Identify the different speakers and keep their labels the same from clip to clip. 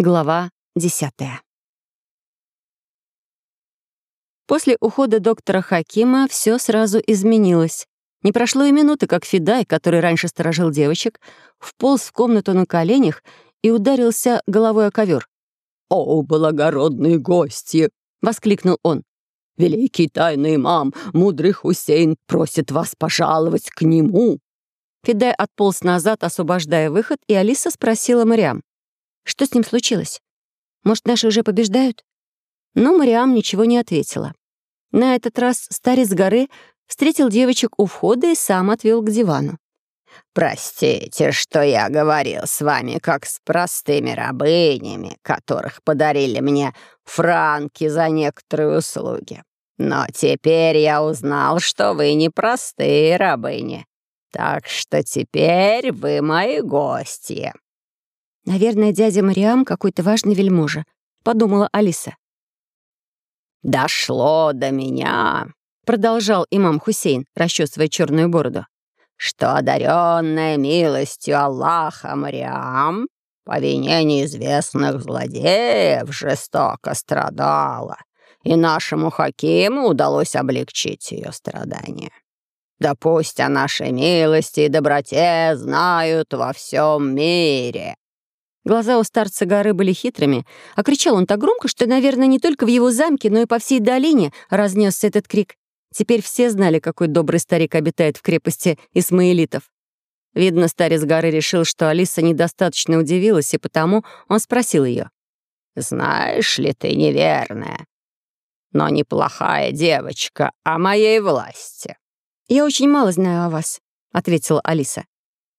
Speaker 1: Глава десятая. После ухода доктора Хакима все сразу изменилось. Не прошло и минуты, как Федай, который раньше сторожил девочек, вполз в комнату на коленях и ударился головой о ковер.
Speaker 2: «О, благородные гости!» — воскликнул он. «Великий тайный имам, мудрый Хусейн, просит вас пожаловать к нему!»
Speaker 1: Федай отполз назад, освобождая выход, и Алиса спросила Мариам. Что с ним случилось? Может, наши уже побеждают?» Но Мариам ничего не ответила. На этот раз старец горы встретил девочек у входа и сам отвел к дивану.
Speaker 3: «Простите, что я говорил с вами как с простыми рабынями, которых подарили мне франки за некоторые услуги. Но теперь я узнал, что вы не простые рабыни, так что теперь вы мои гости.
Speaker 1: Наверное, дядя Мариам какой-то важный вельможа. Подумала Алиса.
Speaker 3: «Дошло до меня», —
Speaker 1: продолжал имам Хусейн, расчесывая черную бороду,
Speaker 3: «что одаренная милостью Аллаха Мариам по вине неизвестных злодеев жестоко страдала, и нашему Хакиму удалось облегчить ее страдания. Да пусть о нашей милости и доброте знают во всем мире».
Speaker 1: Глаза у старца горы были хитрыми, а кричал он так громко, что, наверное, не только в его замке, но и по всей долине разнесся этот крик. Теперь все знали, какой добрый старик обитает в крепости Исмаилитов. Видно, старец горы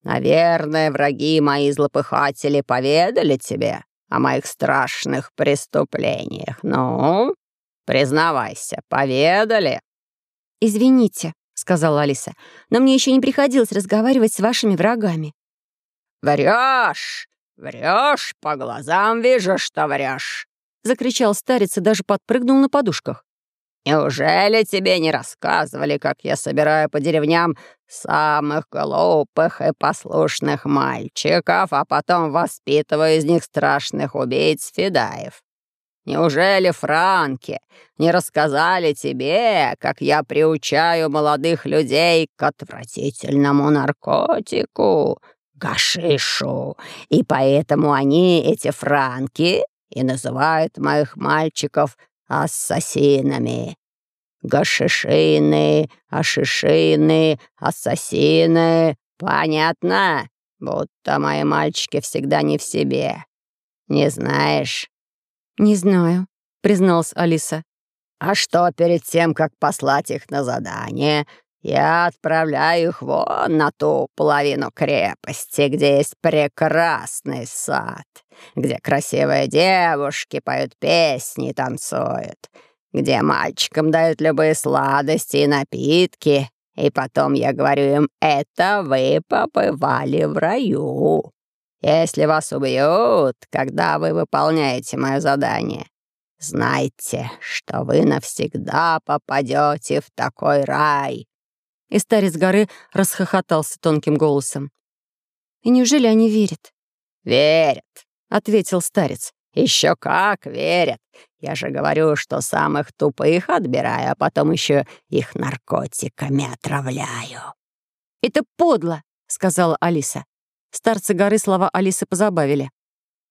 Speaker 3: Наверное, враги мои злопыхатели поведали тебе о моих страшных преступлениях. Ну, признавайся, поведали?»
Speaker 1: «Извините», — сказала Алиса, «но мне еще не приходилось разговаривать с вашими врагами».
Speaker 3: «Врешь! Врешь! По глазам вижу, что врешь!» — закричал старец и даже подпрыгнул на подушках. Неужели тебе не рассказывали, как я собираю по деревням самых глупых и послушных мальчиков, а потом воспитываю из них страшных убийц Федаев? Неужели Франки не рассказали тебе, как я приучаю молодых людей к отвратительному наркотику, гашишу, и поэтому они, эти Франки, и называют моих мальчиков ассасинами. Гашишины, ашишины, ассасины. Понятно? Будто мои мальчики всегда не в себе. Не знаешь?»
Speaker 1: «Не знаю», — призналась Алиса.
Speaker 3: «А что перед тем, как послать их на задание, я отправляю их вон на ту половину крепости, где есть прекрасный сад, где красивые девушки поют песни и танцуют, где мальчикам дают любые сладости и напитки, И
Speaker 1: старец горы расхохотался тонким голосом. «И неужели они верят?»
Speaker 3: «Верят», —
Speaker 1: ответил старец.
Speaker 3: Еще как верят. Я же говорю, что самых тупых отбираю, а потом еще их наркотиками отравляю».
Speaker 1: «Это подло», — сказала Алиса. Старцы горы слова Алисы позабавили.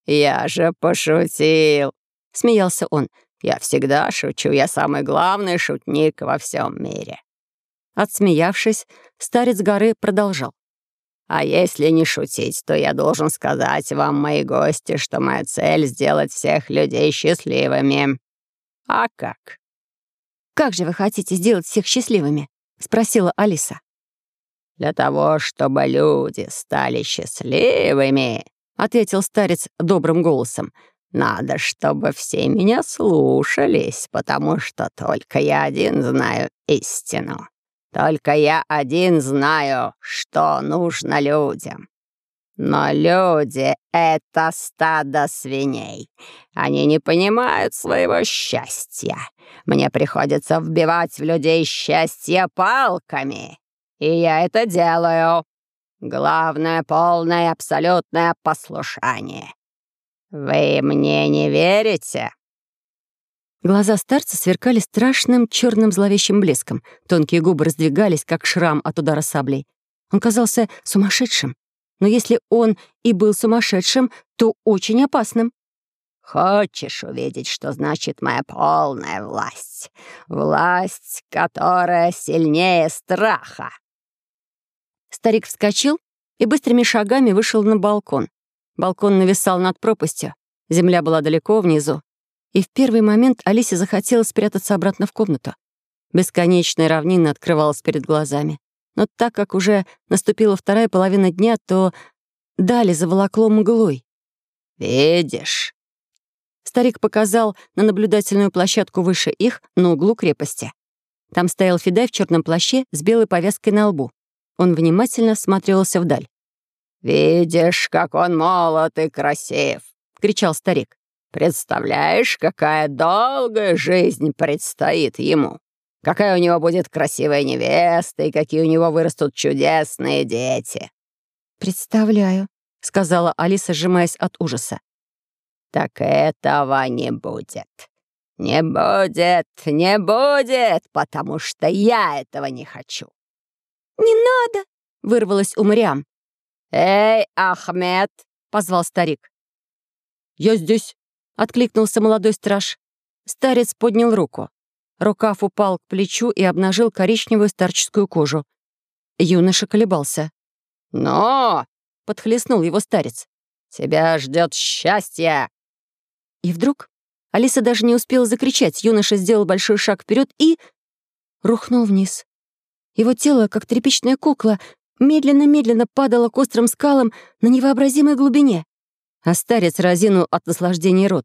Speaker 3: «Я же пошутил», — смеялся он. «Я всегда шучу, я самый главный шутник во всем мире».
Speaker 1: Отсмеявшись, старец горы продолжал.
Speaker 3: «А если не шутить, то я должен сказать вам, мои гости, что моя цель — сделать всех людей счастливыми. А как?»
Speaker 1: «Как же вы хотите сделать всех счастливыми?» — спросила Алиса.
Speaker 3: «Для того, чтобы люди стали счастливыми», — ответил старец добрым голосом. «Надо, чтобы все меня слушались, потому что только я один знаю истину. Только я один знаю, что нужно людям. Но люди — это стадо свиней. Они не понимают своего счастья. Мне приходится вбивать в людей счастье палками. И я это делаю. Главное — полное абсолютное послушание. Вы мне не верите?
Speaker 1: Глаза старца сверкали страшным черным зловещим блеском. Тонкие губы раздвигались, как шрам от удара саблей. Он казался сумасшедшим. Но если он и был сумасшедшим, то очень опасным.
Speaker 3: «Хочешь увидеть, что значит моя полная власть? Власть, которая сильнее страха!»
Speaker 1: Старик вскочил и быстрыми шагами вышел на балкон. Балкон нависал над пропастью. Земля была далеко внизу. И в первый момент Алисе захотелось спрятаться обратно в комнату. Бесконечная равнина открывалась перед глазами. Но так как уже наступила вторая половина дня, то дали заволокло мглой.
Speaker 3: «Видишь?»
Speaker 1: Старик показал на наблюдательную площадку выше их на углу крепости. Там стоял Федай в черном плаще с белой повязкой на лбу. Он внимательно всматривался вдаль.
Speaker 3: «Видишь, как он молод и красив!» — кричал старик. Представляешь, какая долгая жизнь предстоит ему. Какая у него будет красивая невеста и какие у него вырастут чудесные дети.
Speaker 1: Представляю, сказала Алиса, сжимаясь от ужаса.
Speaker 3: Так этого не будет. Не будет, не будет, потому что я этого не хочу.
Speaker 1: Не надо, вырвалась у Мариам.
Speaker 3: Эй, Ахмед, позвал старик.
Speaker 2: Я здесь, — откликнулся молодой страж.
Speaker 1: Старец поднял руку. Рукав упал к плечу и обнажил коричневую старческую кожу. Юноша колебался.
Speaker 3: «Но!»
Speaker 1: — подхлестнул его старец.
Speaker 3: «Тебя ждет счастье!»
Speaker 1: И вдруг Алиса даже не успела закричать. Юноша сделал большой шаг вперед и... рухнул вниз. Его тело, как тряпичная кукла, медленно-медленно падало к острым скалам на невообразимой глубине. А Старец разинул от наслаждения рот.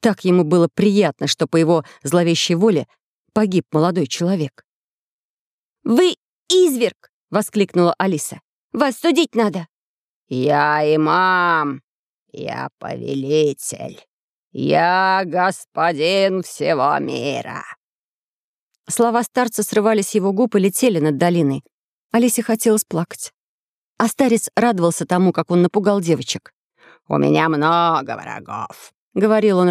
Speaker 1: Так ему было приятно, что по его зловещей воле погиб молодой человек. «Вы изверг!» — воскликнула Алиса. «Вас судить надо!»
Speaker 3: «Я имам! Я повелитель! Я господин всего мира!»
Speaker 1: Слова старца срывались с его губ и летели над долиной. Алисе хотелось плакать. А старец радовался тому, как он напугал девочек.
Speaker 3: «У меня много врагов», — говорил он,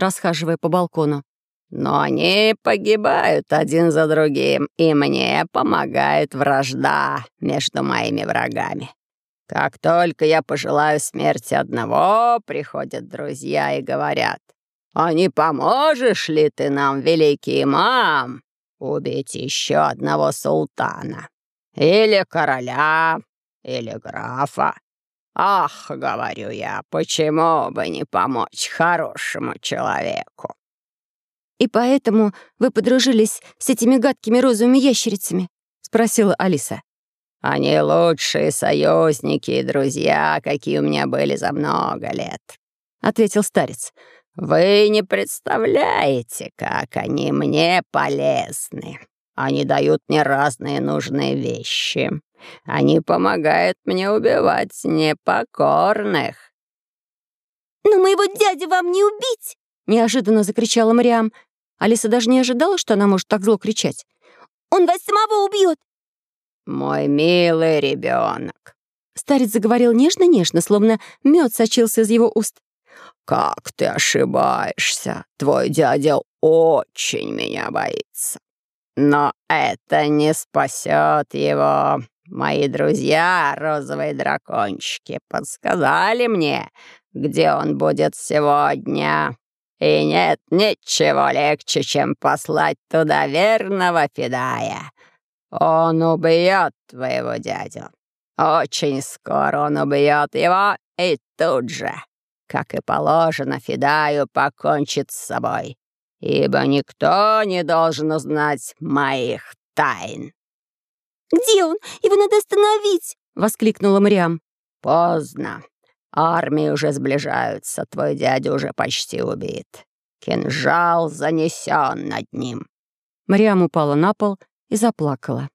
Speaker 3: «Ах, — говорю я, — почему бы не помочь хорошему человеку?»
Speaker 1: «И поэтому вы подружились с этими гадкими розовыми ящерицами?» — спросила Алиса.
Speaker 3: «Они лучшие союзники и друзья, какие у меня были за много лет», — ответил старец. «Вы не представляете, как они мне полезны. Они дают мне разные нужные вещи. Они помогают мне убивать непокорных».
Speaker 1: «Но моего дядя вам не убить!» — неожиданно закричала Мариам. Алиса даже не ожидала, что она может так зло кричать. «Он вас самого убьет!»
Speaker 3: «Мой милый ребенок!»
Speaker 1: Старец заговорил нежно-нежно, словно мед сочился из его уст.
Speaker 3: «Как ты ошибаешься! Твой дядя очень меня боится. Но это не спасет его. Мои друзья, розовые дракончики, подсказали мне, где он будет сегодня. И нет ничего легче, чем послать туда верного Федая. Он убьет твоего дядю. Очень скоро он убьет его и тут же, как и положено, Федаю покончит с собой, ибо никто не должен узнать моих тайн.
Speaker 1: «Где он? Его надо остановить!» — воскликнула Мариам.
Speaker 3: «Поздно. Армии уже сближаются, твой дядя уже почти убит. Кинжал занесен над ним».
Speaker 1: Мариам упала на пол и заплакала.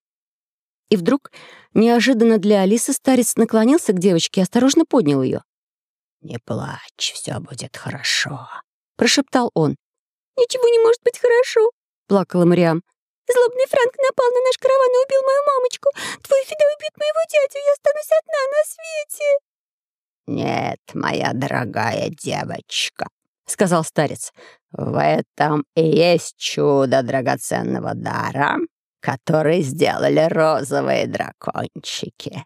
Speaker 1: И вдруг, неожиданно для Алисы, старец наклонился к девочке и осторожно поднял ее.
Speaker 3: «Не плачь, все будет хорошо», —
Speaker 1: прошептал он. «Ничего не может быть хорошо», — плакала Мариам. Злобный Франк напал на наш караван и убил мою мамочку. Твой Фида убьет моего дядю, я останусь одна на свете.
Speaker 3: Нет, моя дорогая девочка,
Speaker 1: сказал старец.
Speaker 3: В этом и есть чудо драгоценного дара, который сделали розовые дракончики.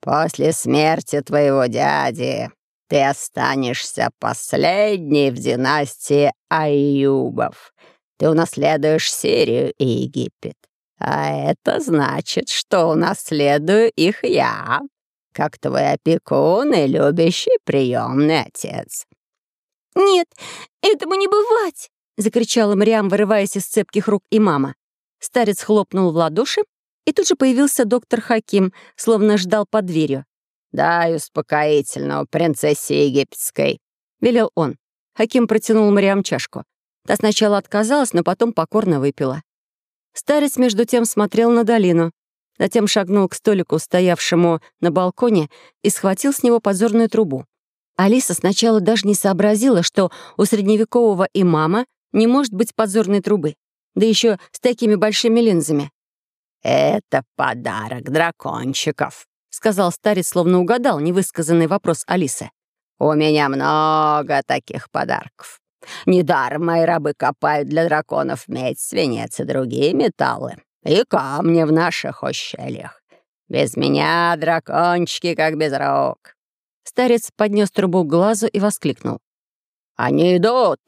Speaker 3: После смерти твоего дяди ты останешься последней в династии Аюбов. Ты унаследуешь Сирию и Египет. А это значит, что унаследую их я, как твой опекун и любящий приемный отец».
Speaker 1: «Нет, этому не бывать!» — закричала Мариам, вырываясь из цепких рук имама. Старец хлопнул в ладоши, и тут же появился доктор Хаким, словно ждал под дверью.
Speaker 3: «Дай успокоительного принцессе египетской», — велел он.
Speaker 1: Хаким протянул Мариам чашку. Та сначала отказалась, но потом покорно выпила. Старец, между тем, смотрел на долину. Затем шагнул к столику, стоявшему на балконе, и схватил с него подзорную трубу. Алиса сначала даже не сообразила, что у средневекового имама не может быть подзорной трубы, да еще с такими большими линзами.
Speaker 3: «Это подарок дракончиков», — сказал старец, словно угадал невысказанный вопрос Алисы. «У меня много таких подарков. Недаром мои рабы копают для драконов медь, свинец и другие металлы. И камни в наших ущельях. Без меня, дракончики, как без рук.
Speaker 1: Старец поднес трубу к глазу и воскликнул.
Speaker 3: «Они идут!»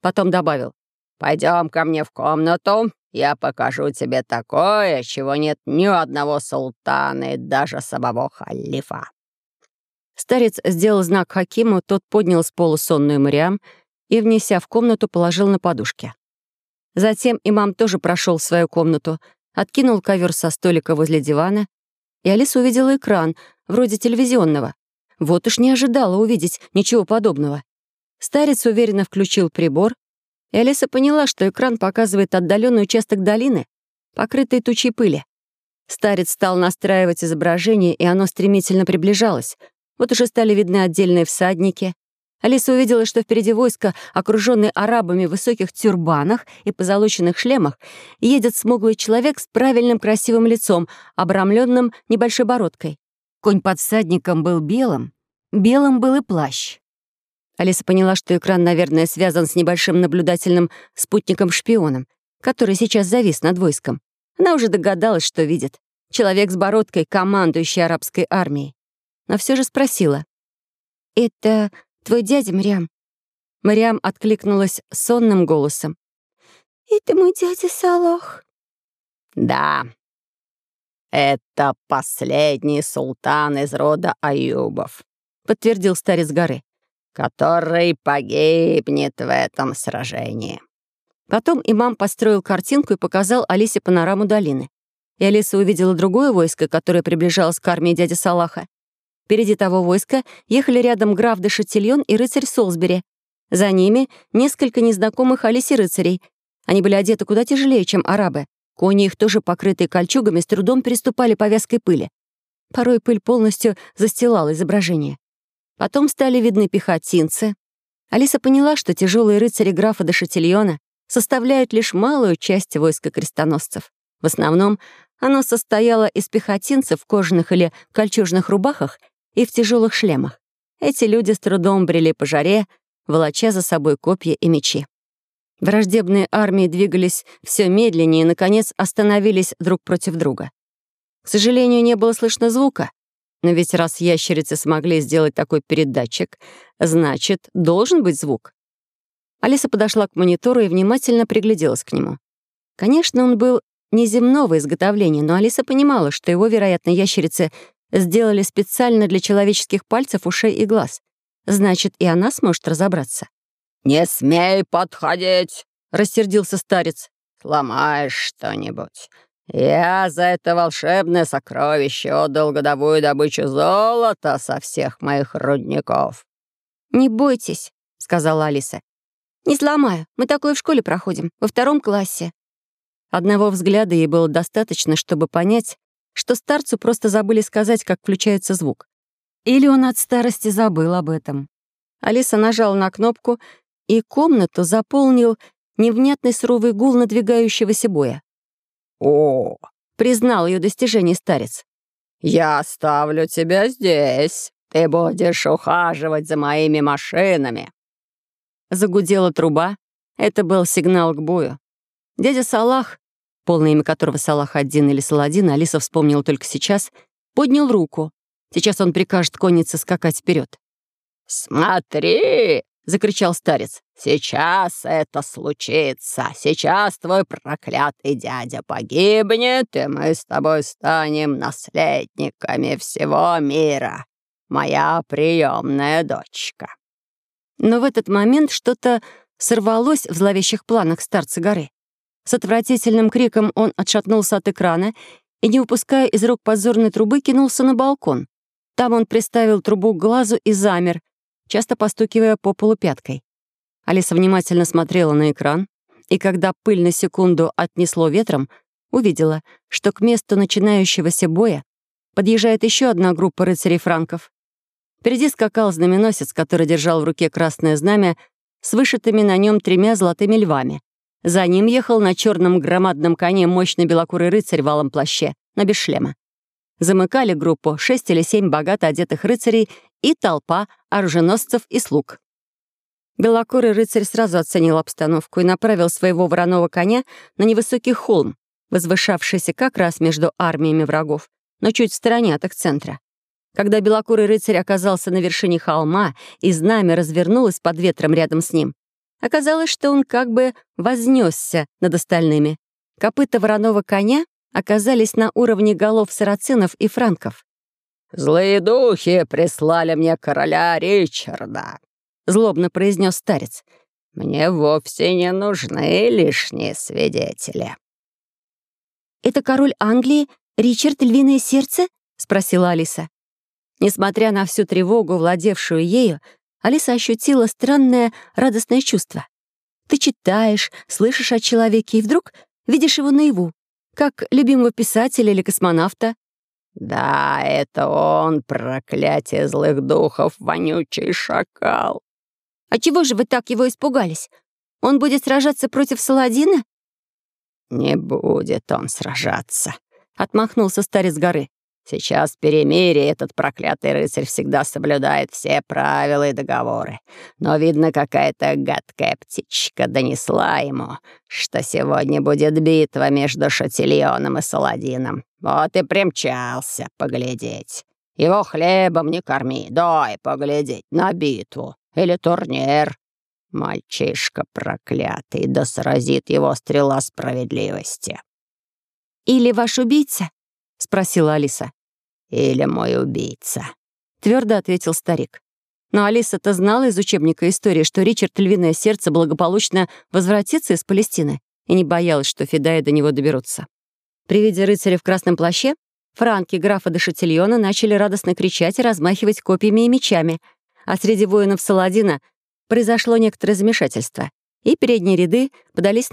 Speaker 3: Потом добавил. «Пойдем ко мне в комнату, я покажу тебе такое, чего нет ни у одного султана и даже самого халифа».
Speaker 1: Старец сделал знак Хакиму, тот поднял с пола сонную Мариам, и, внеся в комнату, положил на подушке. Затем имам тоже прошел в свою комнату, откинул ковер со столика возле дивана, и Алиса увидела экран, вроде телевизионного. Вот уж не ожидала увидеть ничего подобного. Старец уверенно включил прибор, и Алиса поняла, что экран показывает отдаленный участок долины, покрытый тучей пыли. Старец стал настраивать изображение, и оно стремительно приближалось. Вот уже стали видны отдельные всадники, Алиса увидела, что впереди войско, окружённое арабами в высоких тюрбанах и позолоченных шлемах, едет смуглый человек с правильным красивым лицом, обрамлённым небольшой бородкой. Конь под всадником был белым. Белым был и плащ. Алиса поняла, что экран, наверное, связан с небольшим наблюдательным спутником-шпионом, который сейчас завис над войском. Она уже догадалась, что видит. Человек с бородкой, командующий арабской армией. Но всё же спросила. «Это твой дядя, Мариам?» Мариам откликнулась сонным голосом. «Это мой дядя Салах».
Speaker 3: «Да, «Это последний султан из рода Аюбов», — подтвердил старец горы, «который погибнет в этом сражении».
Speaker 1: Потом Впереди того войска ехали рядом граф де Шатильон и рыцарь Солсбери. За ними несколько незнакомых Алиси рыцарей. Они были одеты куда тяжелее, чем арабы. Кони их тоже, покрытые кольчугами, с трудом переступали повязкой пыли. Порой пыль полностью застилала изображение. Потом стали видны пехотинцы. Алиса поняла, что тяжелые рыцари графа де Шатильона составляют лишь малую часть войска крестоносцев. В основном оно состояло из пехотинцев в кожаных или кольчужных рубахах и в тяжелых шлемах. Эти люди с трудом брели по жаре, волоча за собой копья и мечи. Враждебные армии двигались все медленнее и, наконец, остановились друг против друга. К сожалению, не было слышно звука, но ведь раз ящерицы смогли сделать такой передатчик, значит, должен быть звук. Алиса подошла к монитору и внимательно пригляделась к нему. Конечно, он был неземного изготовления, но Алиса понимала, что его, вероятно, ящерицы сделали специально для человеческих пальцев, ушей и глаз. Значит, и она сможет разобраться.
Speaker 3: «Не смей подходить!»
Speaker 1: — рассердился старец.
Speaker 3: «Сломаешь что-нибудь. Я за это волшебное сокровище отдал годовую добычу золота со всех моих рудников».
Speaker 1: «Не бойтесь», — сказала Алиса. «Не сломаю. Мы такое в школе проходим, во втором классе». Одного взгляда ей было достаточно, чтобы понять, что старцу просто забыли сказать, как включается звук. Или он от старости забыл об этом. Алиса нажала на кнопку, и комнату заполнил невнятный суровый гул надвигающегося боя.
Speaker 3: «О!»
Speaker 1: — признал ее достижение старец.
Speaker 3: «Я оставлю тебя здесь. Ты будешь ухаживать за моими машинами».
Speaker 1: Загудела труба. Это был сигнал к бою. Дядя Салах полное имя которого Салах один или Саладин, а Алиса вспомнила только сейчас, поднял руку. Сейчас он прикажет коннице скакать вперед.
Speaker 3: «Смотри!» — закричал старец. «Сейчас это случится! Сейчас твой проклятый дядя погибнет, и мы с тобой станем наследниками всего мира, моя приемная дочка!»
Speaker 1: Но в этот момент что-то сорвалось в зловещих планах старца горы. С отвратительным криком он отшатнулся от экрана и, не упуская из рук позорной трубы, кинулся на балкон. Там он приставил трубу к глазу и замер, часто постукивая по полу пяткой. Алиса внимательно смотрела на экран, и когда пыль на секунду отнесло ветром, увидела, что к месту начинающегося боя подъезжает еще одна группа рыцарей-франков. Впереди скакал знаменосец, который держал в руке красное знамя с вышитыми на нем тремя золотыми львами. За ним ехал на черном громадном коне мощный белокурый рыцарь в алом плаще, но без шлема. Замыкали группу шесть или семь богато одетых рыцарей и толпа оруженосцев и слуг. Белокурый рыцарь сразу оценил обстановку и направил своего вороного коня на невысокий холм, возвышавшийся как раз между армиями врагов, но чуть в стороне от их центра. Когда белокурый рыцарь оказался на вершине холма, и знамя развернулось под ветром рядом с ним, Оказалось, что он как бы вознесся над остальными. Копыта вороного коня оказались на уровне голов сарацинов и франков.
Speaker 3: «Злые духи прислали мне короля Ричарда», — злобно произнес старец. «Мне вовсе не нужны лишние свидетели».
Speaker 1: «Это король Англии, Ричард Львиное Сердце?» — спросила Алиса. Несмотря на всю тревогу, владевшую ею, Алиса ощутила странное радостное чувство. Ты читаешь, слышишь о человеке и вдруг видишь его наяву, как любимого писателя или космонавта.
Speaker 3: «Да, это он, проклятие злых духов, вонючий шакал!»
Speaker 1: «А чего же вы так его испугались? Он будет сражаться против Саладина?»
Speaker 3: «Не будет он сражаться», — отмахнулся старец горы. Сейчас в перемирии этот проклятый рыцарь всегда соблюдает все правила и договоры. Но, видно, какая-то гадкая птичка донесла ему, что сегодня будет битва между Шатильоном и Саладином. Вот и примчался поглядеть. Его хлебом не корми, дай поглядеть на битву или турнир. Мальчишка проклятый, да сразит его стрела справедливости.
Speaker 1: «Или ваш убийца?» — спросила Алиса.
Speaker 3: или мой убийца», —
Speaker 1: твердо ответил старик. Но Алиса-то знала из учебника истории, что Ричард Львиное Сердце благополучно возвратится из Палестины и не боялась, что Федаи до него доберутся. При виде рыцаря в красном плаще франки графа де Шатильона начали радостно кричать и размахивать копьями и мечами, а среди воинов Саладина произошло некоторое замешательство, и передние ряды подались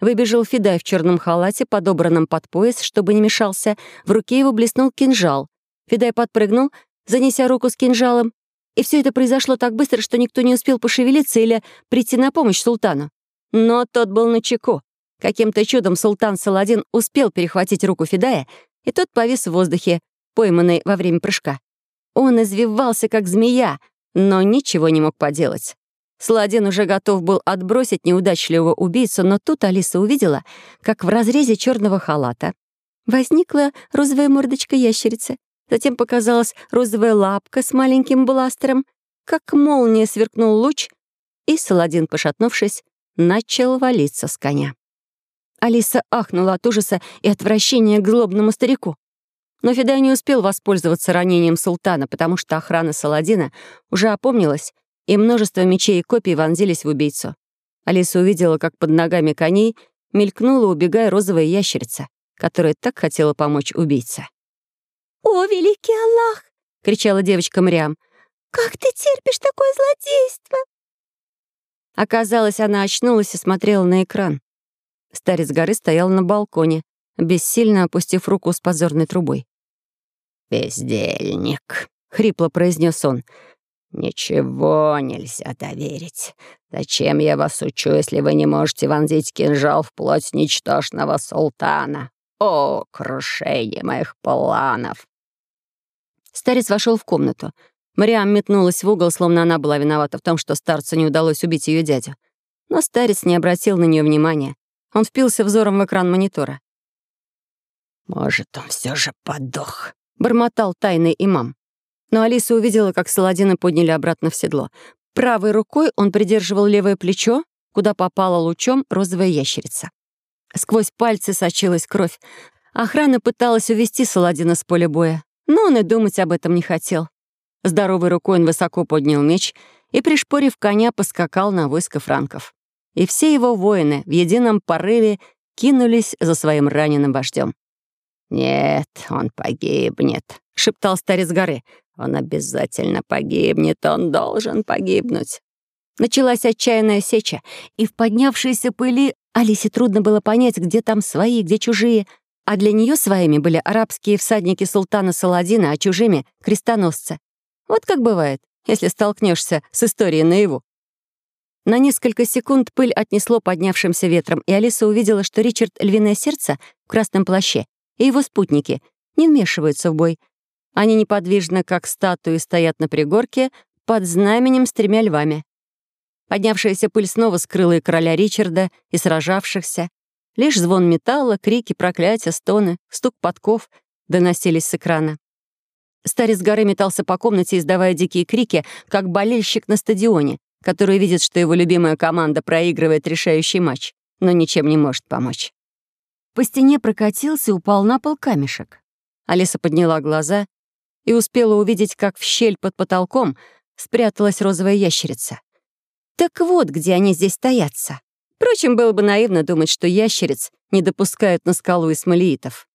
Speaker 1: назад, оставив Саладина в одиночестве. Откуда-то, словно из-под копыт коней, Выбежал Федай в черном халате, подобранном под пояс, чтобы не мешался. В руке его блеснул кинжал. Федай подпрыгнул, занеся руку с кинжалом. И все это произошло так быстро, что никто не успел пошевелиться или прийти на помощь султану. Но тот был на чеку. Каким-то чудом султан Саладин успел перехватить руку Федая, и тот повис в Саладин уже готов был отбросить неудачливого убийцу, но тут Алиса увидела, как в разрезе черного халата возникла розовая мордочка ящерицы. Затем показалась розовая лапка с маленьким бластером. Как молния сверкнул луч, и Саладин, пошатнувшись, начал валиться с коня. Алиса ахнула от ужаса и отвращения к злобному старику. Но Федай не успел воспользоваться ранением султана, потому что охрана Саладина уже опомнилась и множество мечей и копий вонзились в убийцу. Алиса увидела, как под ногами коней мелькнула, убегая розовая ящерица, которая так хотела помочь убийце.
Speaker 4: «О, великий Аллах!» — кричала девочка Мрям. «Как ты терпишь такое злодейство?»
Speaker 1: Оказалось, она очнулась и смотрела на экран. Старец горы стоял на балконе, бессильно опустив руку с позорной трубой.
Speaker 3: «Бездельник», —
Speaker 1: хрипло произнес он.
Speaker 3: «Ничего нельзя доверить. Зачем я вас учу, если вы не можете вонзить кинжал в плоть ничтожного султана? О, крушение моих планов!»
Speaker 1: Старец вошел в комнату. Мариам метнулась в угол, словно она была виновата в том, что старцу не удалось убить ее дядю. Но старец не обратил на нее внимания. Он впился взором в экран монитора.
Speaker 3: «Может, он все же подох», —
Speaker 1: бормотал тайный имам но Алиса увидела, как Саладина подняли обратно в седло. Правой рукой он придерживал левое плечо, куда попала лучом розовая ящерица. Сквозь пальцы сочилась кровь. Охрана пыталась увести Саладина с поля боя, но он и думать об этом не хотел. Здоровой рукой он высоко поднял меч и, пришпорив коня, поскакал на войско франков. И все его воины в едином порыве кинулись за своим раненым вождем.
Speaker 3: «Нет, он погибнет», шептал старец горы. «Он обязательно погибнет, он должен погибнуть».
Speaker 1: Началась отчаянная сеча, и в поднявшейся пыли Алисе трудно было понять, где там свои, где чужие, а для нее своими были арабские всадники султана Саладина, а чужими — крестоносцы. Вот как бывает, если столкнешься с историей наяву. На несколько секунд пыль отнесло поднявшимся ветром, и Алиса увидела, что Ричард Львиное Сердце в красном плаще и его спутники не вмешиваются в бой, они неподвижно, как статуи, стоят на пригорке под знаменем с тремя львами. Поднявшаяся пыль снова скрыла и короля Ричарда, и сражавшихся. Лишь звон металла, крики, проклятия, стоны, стук подков доносились с экрана. Старец горы метался по комнате, издавая дикие крики, как болельщик на стадионе, который видит, что его любимая команда проигрывает решающий матч, но ничем не может помочь. По стене прокатился и упал на пол камешек. Алиса подняла глаза и успела увидеть, как в щель под потолком спряталась розовая ящерица. Так вот, где они здесь стоятся. Впрочем, было бы наивно думать, что ящериц не допускают на скалу исмалиитов.